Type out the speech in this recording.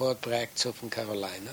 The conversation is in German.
paar Projekte von Carolina.